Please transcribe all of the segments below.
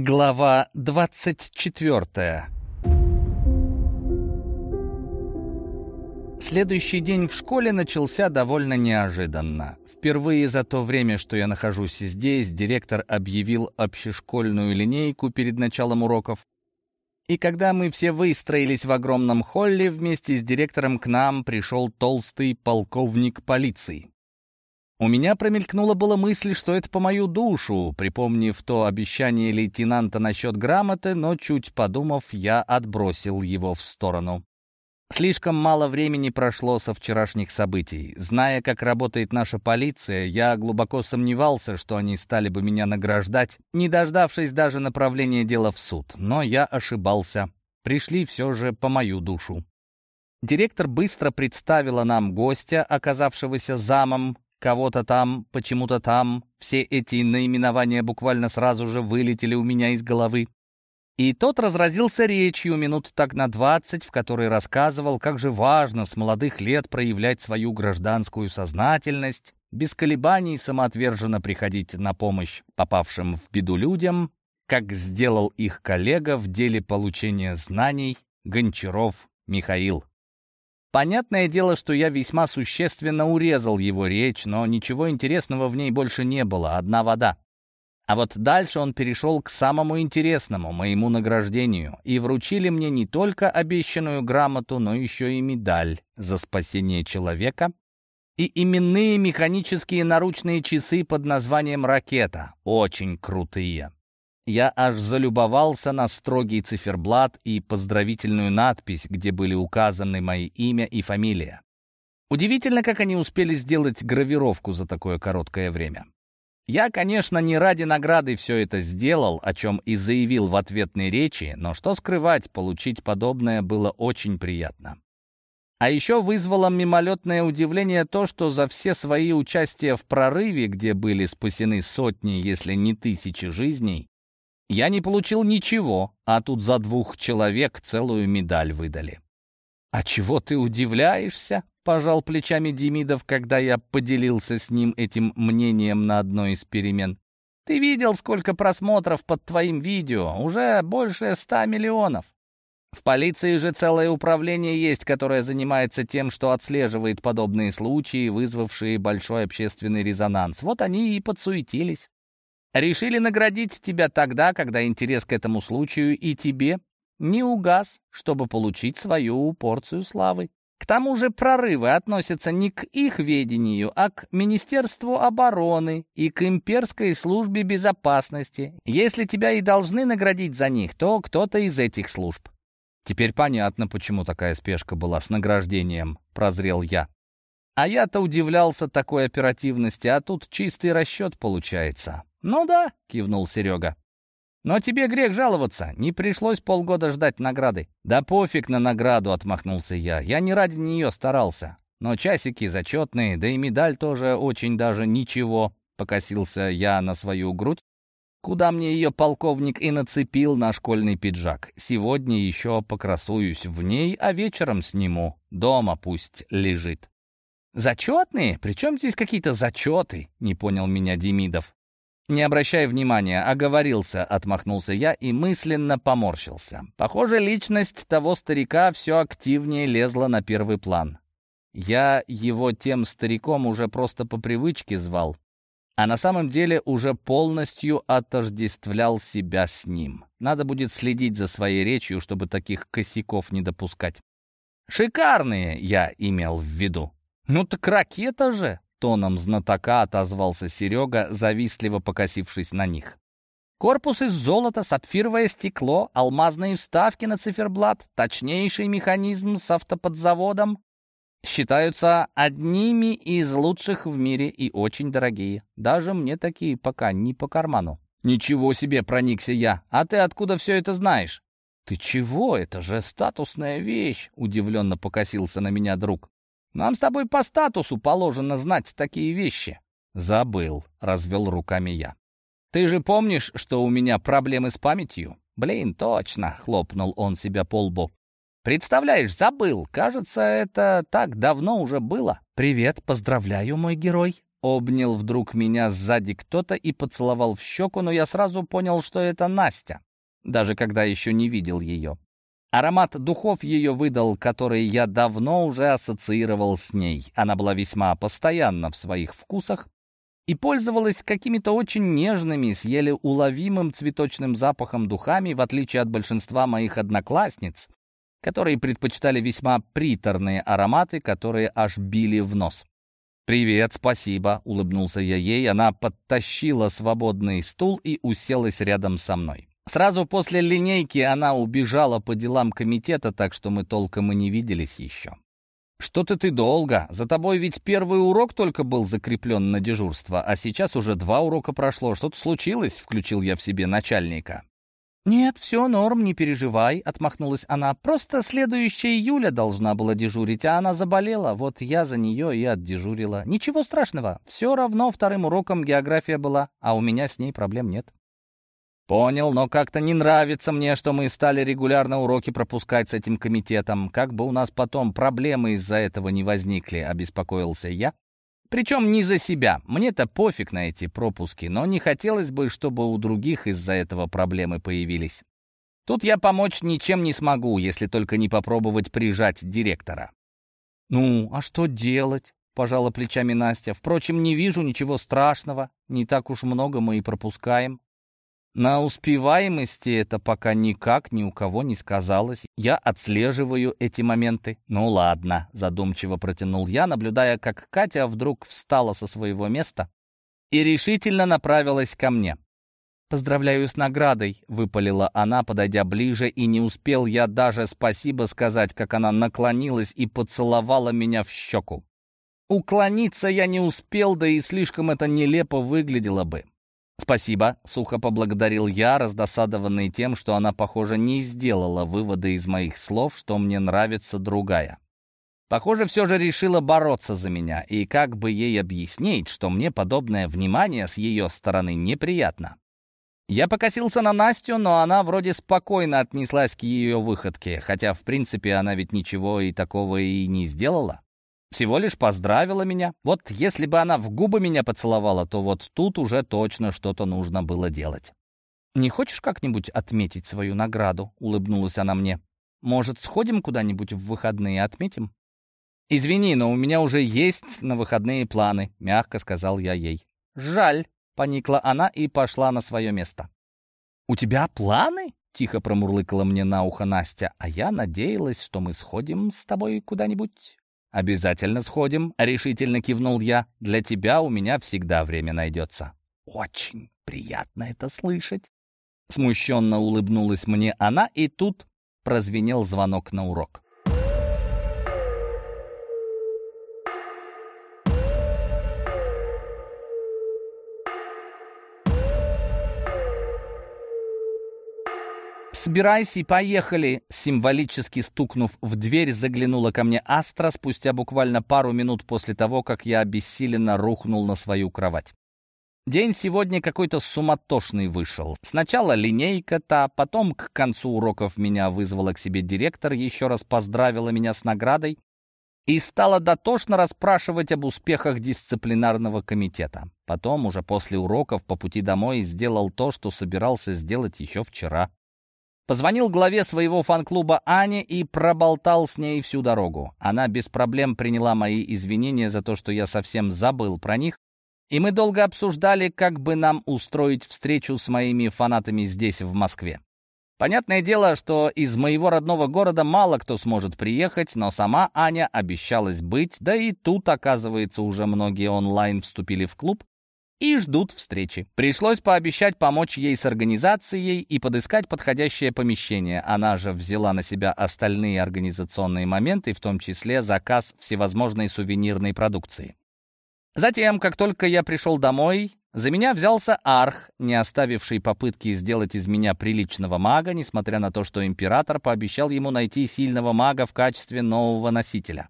Глава 24 Следующий день в школе начался довольно неожиданно. Впервые за то время, что я нахожусь здесь, директор объявил общешкольную линейку перед началом уроков. И когда мы все выстроились в огромном холле, вместе с директором к нам пришел толстый полковник полиции. У меня промелькнула была мысль, что это по мою душу, припомнив то обещание лейтенанта насчет грамоты, но чуть подумав, я отбросил его в сторону. Слишком мало времени прошло со вчерашних событий. Зная, как работает наша полиция, я глубоко сомневался, что они стали бы меня награждать, не дождавшись даже направления дела в суд. Но я ошибался. Пришли все же по мою душу. Директор быстро представила нам гостя, оказавшегося замом, кого-то там, почему-то там. Все эти наименования буквально сразу же вылетели у меня из головы. И тот разразился речью минут так на двадцать, в которой рассказывал, как же важно с молодых лет проявлять свою гражданскую сознательность, без колебаний самоотверженно приходить на помощь попавшим в беду людям, как сделал их коллега в деле получения знаний Гончаров Михаил. Понятное дело, что я весьма существенно урезал его речь, но ничего интересного в ней больше не было, одна вода. А вот дальше он перешел к самому интересному, моему награждению, и вручили мне не только обещанную грамоту, но еще и медаль за спасение человека и именные механические наручные часы под названием «Ракета». Очень крутые. Я аж залюбовался на строгий циферблат и поздравительную надпись, где были указаны мои имя и фамилия. Удивительно, как они успели сделать гравировку за такое короткое время. Я, конечно, не ради награды все это сделал, о чем и заявил в ответной речи, но что скрывать, получить подобное было очень приятно. А еще вызвало мимолетное удивление то, что за все свои участия в прорыве, где были спасены сотни, если не тысячи жизней, я не получил ничего, а тут за двух человек целую медаль выдали. «А чего ты удивляешься?» — пожал плечами Демидов, когда я поделился с ним этим мнением на одной из перемен. «Ты видел, сколько просмотров под твоим видео? Уже больше ста миллионов. В полиции же целое управление есть, которое занимается тем, что отслеживает подобные случаи, вызвавшие большой общественный резонанс. Вот они и подсуетились. Решили наградить тебя тогда, когда интерес к этому случаю и тебе не угас, чтобы получить свою порцию славы. К тому же прорывы относятся не к их ведению, а к Министерству обороны и к имперской службе безопасности. Если тебя и должны наградить за них, то кто-то из этих служб. Теперь понятно, почему такая спешка была с награждением, прозрел я. А я-то удивлялся такой оперативности, а тут чистый расчет получается. «Ну да», — кивнул Серега. «Но тебе грех жаловаться, не пришлось полгода ждать награды». «Да пофиг на награду», — отмахнулся я. «Я не ради нее старался. Но часики зачетные, да и медаль тоже очень даже ничего», — покосился я на свою грудь, куда мне ее полковник и нацепил на школьный пиджак. Сегодня еще покрасуюсь в ней, а вечером сниму. Дома пусть лежит. «Зачетные? Причем здесь какие-то зачеты?» — не понял меня Демидов. «Не обращай внимания, оговорился», — отмахнулся я и мысленно поморщился. Похоже, личность того старика все активнее лезла на первый план. Я его тем стариком уже просто по привычке звал, а на самом деле уже полностью отождествлял себя с ним. Надо будет следить за своей речью, чтобы таких косяков не допускать. «Шикарные!» — я имел в виду. «Ну так ракета же!» Тоном знатока отозвался Серега, завистливо покосившись на них. Корпус из золота, сапфировое стекло, алмазные вставки на циферблат, точнейший механизм с автоподзаводом считаются одними из лучших в мире и очень дорогие. Даже мне такие пока не по карману. «Ничего себе!» — проникся я. «А ты откуда все это знаешь?» «Ты чего? Это же статусная вещь!» — удивленно покосился на меня друг. Нам с тобой по статусу положено знать такие вещи». «Забыл», — развел руками я. «Ты же помнишь, что у меня проблемы с памятью?» «Блин, точно», — хлопнул он себя по лбу. «Представляешь, забыл. Кажется, это так давно уже было». «Привет, поздравляю, мой герой», Обнял вдруг меня сзади кто-то и поцеловал в щеку, но я сразу понял, что это Настя, даже когда еще не видел ее. Аромат духов ее выдал, который я давно уже ассоциировал с ней. Она была весьма постоянна в своих вкусах и пользовалась какими-то очень нежными, с еле уловимым цветочным запахом духами, в отличие от большинства моих одноклассниц, которые предпочитали весьма приторные ароматы, которые аж били в нос. «Привет, спасибо», — улыбнулся я ей. Она подтащила свободный стул и уселась рядом со мной. Сразу после линейки она убежала по делам комитета, так что мы толком и не виделись еще. «Что-то ты долго. За тобой ведь первый урок только был закреплен на дежурство, а сейчас уже два урока прошло. Что-то случилось?» — включил я в себе начальника. «Нет, все норм, не переживай», — отмахнулась она. «Просто следующая Юля должна была дежурить, а она заболела. Вот я за нее и отдежурила. Ничего страшного. Все равно вторым уроком география была, а у меня с ней проблем нет». «Понял, но как-то не нравится мне, что мы стали регулярно уроки пропускать с этим комитетом. Как бы у нас потом проблемы из-за этого не возникли», — обеспокоился я. «Причем не за себя. Мне-то пофиг на эти пропуски, но не хотелось бы, чтобы у других из-за этого проблемы появились. Тут я помочь ничем не смогу, если только не попробовать прижать директора». «Ну, а что делать?» — пожала плечами Настя. «Впрочем, не вижу ничего страшного. Не так уж много мы и пропускаем». На успеваемости это пока никак ни у кого не сказалось. Я отслеживаю эти моменты. Ну ладно, задумчиво протянул я, наблюдая, как Катя вдруг встала со своего места и решительно направилась ко мне. «Поздравляю с наградой», — выпалила она, подойдя ближе, и не успел я даже спасибо сказать, как она наклонилась и поцеловала меня в щеку. Уклониться я не успел, да и слишком это нелепо выглядело бы. «Спасибо», — сухо поблагодарил я, раздосадованный тем, что она, похоже, не сделала выводы из моих слов, что мне нравится другая. Похоже, все же решила бороться за меня, и как бы ей объяснить, что мне подобное внимание с ее стороны неприятно. Я покосился на Настю, но она вроде спокойно отнеслась к ее выходке, хотя, в принципе, она ведь ничего и такого и не сделала. Всего лишь поздравила меня. Вот если бы она в губы меня поцеловала, то вот тут уже точно что-то нужно было делать. «Не хочешь как-нибудь отметить свою награду?» — улыбнулась она мне. «Может, сходим куда-нибудь в выходные отметим?» «Извини, но у меня уже есть на выходные планы», — мягко сказал я ей. «Жаль», — поникла она и пошла на свое место. «У тебя планы?» — тихо промурлыкала мне на ухо Настя, а я надеялась, что мы сходим с тобой куда-нибудь «Обязательно сходим», — решительно кивнул я. «Для тебя у меня всегда время найдется». «Очень приятно это слышать». Смущенно улыбнулась мне она, и тут прозвенел звонок на урок. «Собирайся и поехали!» Символически стукнув в дверь, заглянула ко мне Астра спустя буквально пару минут после того, как я обессиленно рухнул на свою кровать. День сегодня какой-то суматошный вышел. Сначала линейка та, потом к концу уроков меня вызвала к себе директор, еще раз поздравила меня с наградой и стала дотошно расспрашивать об успехах дисциплинарного комитета. Потом, уже после уроков, по пути домой, сделал то, что собирался сделать еще вчера. Позвонил главе своего фан-клуба Ане и проболтал с ней всю дорогу. Она без проблем приняла мои извинения за то, что я совсем забыл про них, и мы долго обсуждали, как бы нам устроить встречу с моими фанатами здесь, в Москве. Понятное дело, что из моего родного города мало кто сможет приехать, но сама Аня обещалась быть, да и тут, оказывается, уже многие онлайн вступили в клуб, и ждут встречи. Пришлось пообещать помочь ей с организацией и подыскать подходящее помещение. Она же взяла на себя остальные организационные моменты, в том числе заказ всевозможной сувенирной продукции. Затем, как только я пришел домой, за меня взялся Арх, не оставивший попытки сделать из меня приличного мага, несмотря на то, что император пообещал ему найти сильного мага в качестве нового носителя.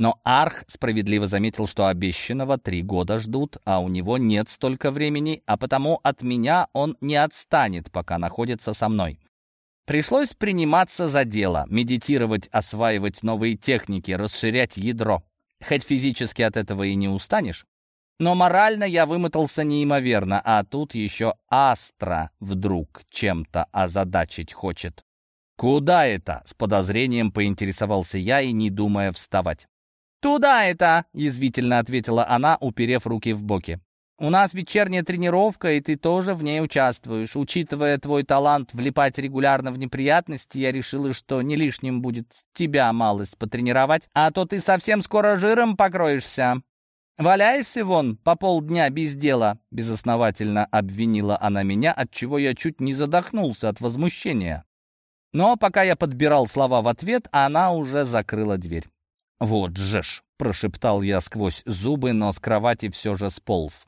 Но Арх справедливо заметил, что обещанного три года ждут, а у него нет столько времени, а потому от меня он не отстанет, пока находится со мной. Пришлось приниматься за дело, медитировать, осваивать новые техники, расширять ядро. Хоть физически от этого и не устанешь, Но морально я вымотался неимоверно, а тут еще Астра вдруг чем-то озадачить хочет. «Куда это?» — с подозрением поинтересовался я и не думая вставать. «Туда это!» — язвительно ответила она, уперев руки в боки. «У нас вечерняя тренировка, и ты тоже в ней участвуешь. Учитывая твой талант влипать регулярно в неприятности, я решила, что не лишним будет тебя малость потренировать, а то ты совсем скоро жиром покроешься. Валяешься вон по полдня без дела», — безосновательно обвинила она меня, от чего я чуть не задохнулся от возмущения. Но пока я подбирал слова в ответ, она уже закрыла дверь. «Вот же ж!» — прошептал я сквозь зубы, но с кровати все же сполз.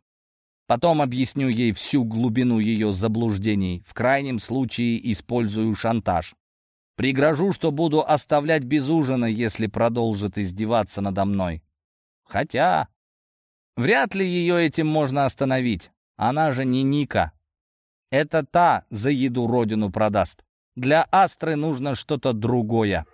Потом объясню ей всю глубину ее заблуждений. В крайнем случае использую шантаж. Пригрожу, что буду оставлять без ужина, если продолжит издеваться надо мной. Хотя... Вряд ли ее этим можно остановить. Она же не Ника. Это та за еду родину продаст. Для Астры нужно что-то другое.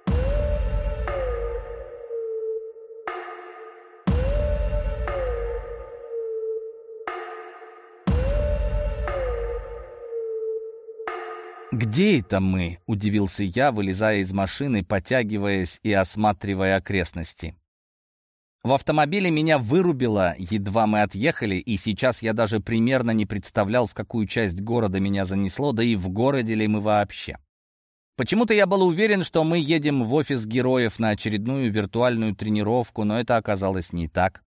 «Где это мы?» — удивился я, вылезая из машины, потягиваясь и осматривая окрестности. В автомобиле меня вырубило, едва мы отъехали, и сейчас я даже примерно не представлял, в какую часть города меня занесло, да и в городе ли мы вообще. Почему-то я был уверен, что мы едем в офис героев на очередную виртуальную тренировку, но это оказалось не так.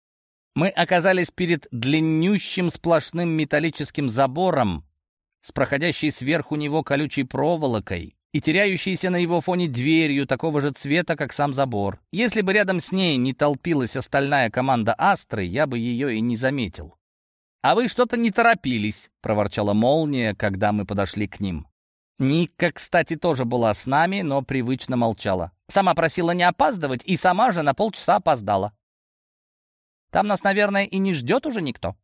Мы оказались перед длиннющим сплошным металлическим забором, с проходящей сверху него колючей проволокой и теряющейся на его фоне дверью такого же цвета, как сам забор. Если бы рядом с ней не толпилась остальная команда Астры, я бы ее и не заметил. «А вы что-то не торопились», — проворчала молния, когда мы подошли к ним. Ника, кстати, тоже была с нами, но привычно молчала. Сама просила не опаздывать, и сама же на полчаса опоздала. Там нас, наверное, и не ждет уже никто.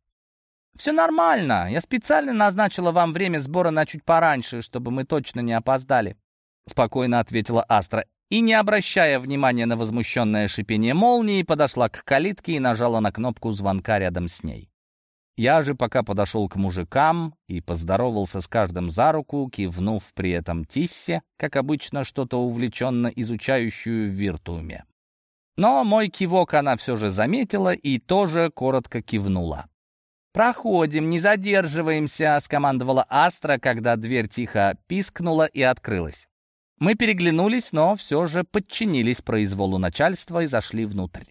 «Все нормально. Я специально назначила вам время сбора на чуть пораньше, чтобы мы точно не опоздали», — спокойно ответила Астра. И, не обращая внимания на возмущенное шипение молнии, подошла к калитке и нажала на кнопку звонка рядом с ней. Я же пока подошел к мужикам и поздоровался с каждым за руку, кивнув при этом Тиссе, как обычно, что-то увлеченно изучающую в виртууме. Но мой кивок она все же заметила и тоже коротко кивнула. «Проходим, не задерживаемся», — скомандовала Астра, когда дверь тихо пискнула и открылась. Мы переглянулись, но все же подчинились произволу начальства и зашли внутрь.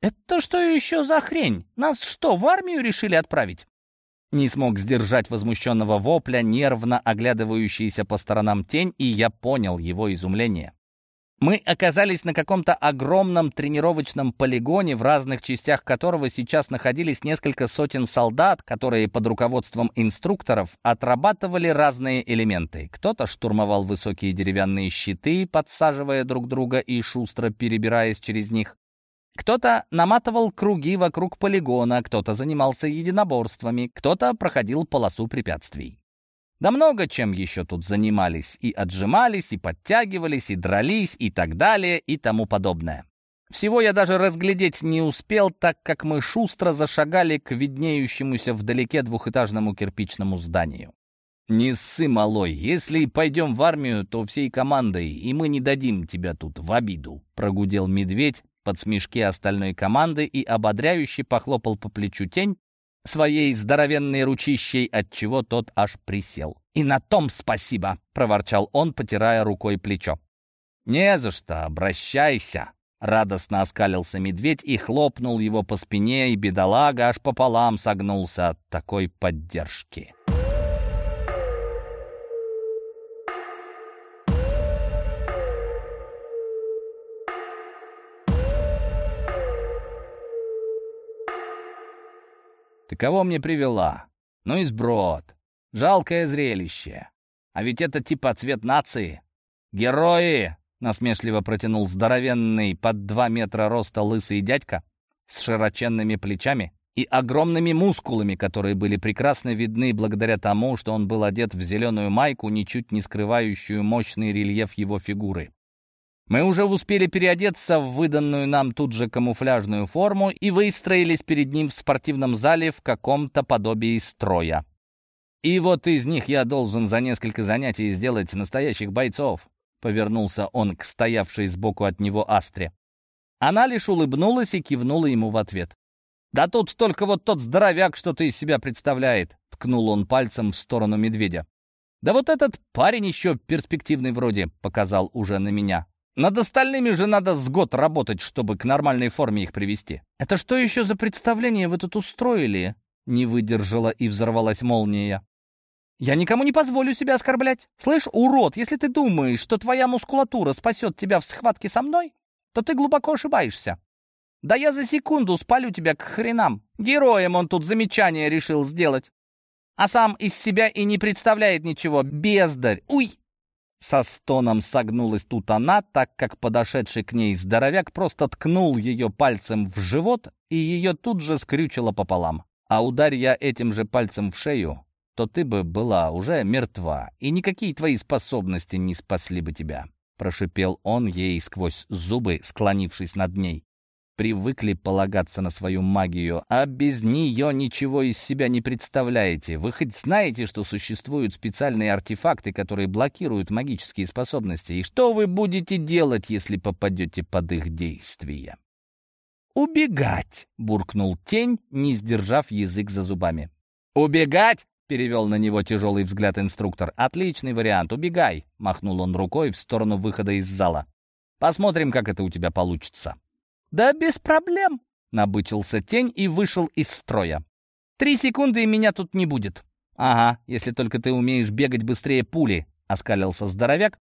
«Это что еще за хрень? Нас что, в армию решили отправить?» Не смог сдержать возмущенного вопля, нервно оглядывающийся по сторонам тень, и я понял его изумление. Мы оказались на каком-то огромном тренировочном полигоне, в разных частях которого сейчас находились несколько сотен солдат, которые под руководством инструкторов отрабатывали разные элементы. Кто-то штурмовал высокие деревянные щиты, подсаживая друг друга и шустро перебираясь через них. Кто-то наматывал круги вокруг полигона, кто-то занимался единоборствами, кто-то проходил полосу препятствий. Да много чем еще тут занимались, и отжимались, и подтягивались, и дрались, и так далее, и тому подобное. Всего я даже разглядеть не успел, так как мы шустро зашагали к виднеющемуся вдалеке двухэтажному кирпичному зданию. «Не ссы, малой, если пойдем в армию, то всей командой, и мы не дадим тебя тут в обиду», — прогудел медведь под смешки остальной команды и ободряюще похлопал по плечу тень, своей здоровенной ручищей, от чего тот аж присел. «И на том спасибо!» — проворчал он, потирая рукой плечо. «Не за что, обращайся!» Радостно оскалился медведь и хлопнул его по спине, и бедолага аж пополам согнулся от такой поддержки. Кого мне привела? Ну и сброд. Жалкое зрелище. А ведь это типа цвет нации. Герои!» — насмешливо протянул здоровенный под два метра роста лысый дядька с широченными плечами и огромными мускулами, которые были прекрасно видны благодаря тому, что он был одет в зеленую майку, ничуть не скрывающую мощный рельеф его фигуры. Мы уже успели переодеться в выданную нам тут же камуфляжную форму и выстроились перед ним в спортивном зале в каком-то подобии строя. И вот из них я должен за несколько занятий сделать настоящих бойцов. Повернулся он к стоявшей сбоку от него Астре. Она лишь улыбнулась и кивнула ему в ответ. «Да тут только вот тот здоровяк что-то из себя представляет», — ткнул он пальцем в сторону медведя. «Да вот этот парень еще перспективный вроде», — показал уже на меня. «Над остальными же надо с год работать, чтобы к нормальной форме их привести». «Это что еще за представление вы тут устроили?» — не выдержала и взорвалась молния. «Я никому не позволю себя оскорблять. Слышь, урод, если ты думаешь, что твоя мускулатура спасет тебя в схватке со мной, то ты глубоко ошибаешься. Да я за секунду спалю тебя к хренам. Героем он тут замечание решил сделать. А сам из себя и не представляет ничего. Бездарь. Уй!» Со стоном согнулась тут она, так как подошедший к ней здоровяк просто ткнул ее пальцем в живот, и ее тут же скрючило пополам. А ударь я этим же пальцем в шею, то ты бы была уже мертва, и никакие твои способности не спасли бы тебя прошипел он ей сквозь зубы, склонившись над ней. Привыкли полагаться на свою магию, а без нее ничего из себя не представляете. Вы хоть знаете, что существуют специальные артефакты, которые блокируют магические способности? И что вы будете делать, если попадете под их действие? «Убегать!» — буркнул тень, не сдержав язык за зубами. «Убегать? Перевел на него тяжелый взгляд инструктор. «Отличный вариант, убегай!» — махнул он рукой в сторону выхода из зала. «Посмотрим, как это у тебя получится». «Да без проблем!» — набычился тень и вышел из строя. «Три секунды, и меня тут не будет». «Ага, если только ты умеешь бегать быстрее пули», — оскалился здоровяк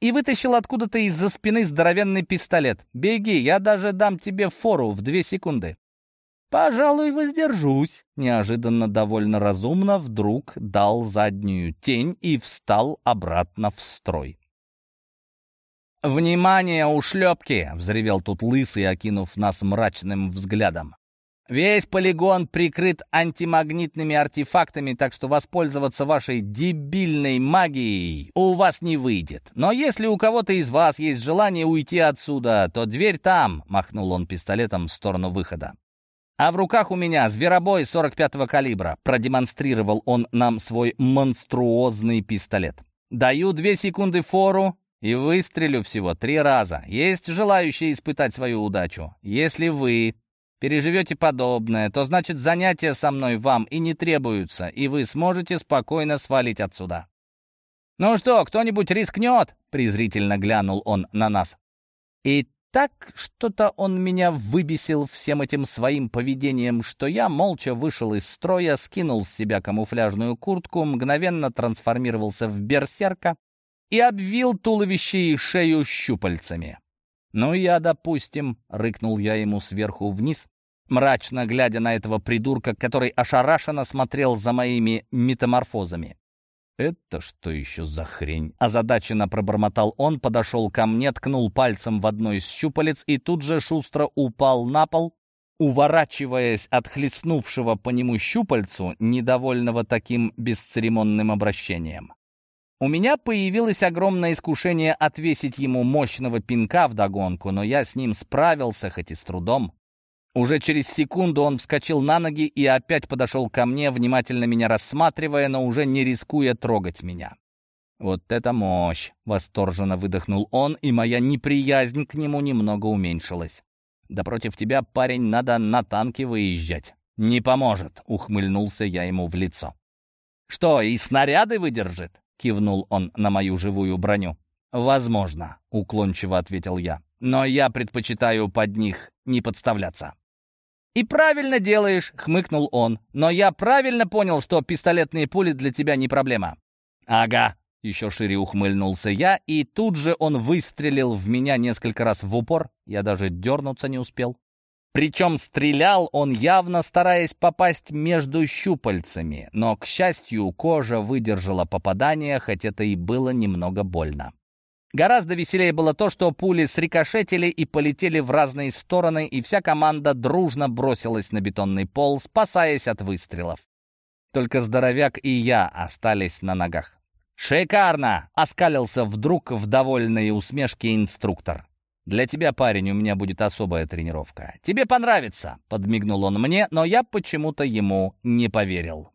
и вытащил откуда-то из-за спины здоровенный пистолет. «Беги, я даже дам тебе фору в две секунды». «Пожалуй, воздержусь», — неожиданно довольно разумно вдруг дал заднюю тень и встал обратно в строй. «Внимание, ушлепки!» — взревел тут лысый, окинув нас мрачным взглядом. «Весь полигон прикрыт антимагнитными артефактами, так что воспользоваться вашей дебильной магией у вас не выйдет. Но если у кого-то из вас есть желание уйти отсюда, то дверь там», — махнул он пистолетом в сторону выхода. А в руках у меня зверобой 45-го калибра. Продемонстрировал он нам свой монструозный пистолет. Даю две секунды фору и выстрелю всего три раза. Есть желающие испытать свою удачу. Если вы переживете подобное, то значит занятия со мной вам и не требуются, и вы сможете спокойно свалить отсюда. «Ну что, кто-нибудь рискнет?» — презрительно глянул он на нас. И так что-то он меня выбесил всем этим своим поведением, что я молча вышел из строя, скинул с себя камуфляжную куртку, мгновенно трансформировался в берсерка и обвил туловище и шею щупальцами. «Ну, я, допустим», — рыкнул я ему сверху вниз, мрачно глядя на этого придурка, который ошарашенно смотрел за моими метаморфозами. «Это что еще за хрень?» Озадаченно пробормотал он, подошел ко мне, ткнул пальцем в одно из щупалец и тут же шустро упал на пол, уворачиваясь от хлестнувшего по нему щупальцу, недовольного таким бесцеремонным обращением. У меня появилось огромное искушение отвесить ему мощного пинка вдогонку, но я с ним справился, хоть и с трудом. Уже через секунду он вскочил на ноги и опять подошел ко мне, внимательно меня рассматривая, но уже не рискуя трогать меня. «Вот это мощь!» — восторженно выдохнул он, и моя неприязнь к нему немного уменьшилась. «Да против тебя, парень, надо на танке выезжать». «Не поможет», — ухмыльнулся я ему в лицо. «Что, и снаряды выдержит?» — кивнул он на мою живую броню. «Возможно», — уклончиво ответил я. «Но я предпочитаю под них не подставляться». «И правильно делаешь», — хмыкнул он. «Но я правильно понял, что пистолетные пули для тебя не проблема». «Ага», — еще шире ухмыльнулся я, и тут же он выстрелил в меня несколько раз в упор. Я даже дернуться не успел. Причем стрелял он явно стараясь попасть между щупальцами, но, к счастью, кожа выдержала попадание, хоть это и было немного больно. Гораздо веселее было то, что пули срикошетили и полетели в разные стороны, и вся команда дружно бросилась на бетонный пол, спасаясь от выстрелов. Только здоровяк и я остались на ногах. «Шикарно!» — оскалился вдруг в довольной усмешке инструктор. «Для тебя, парень, у меня будет особая тренировка. Тебе понравится!» — подмигнул он мне, но я почему-то ему не поверил.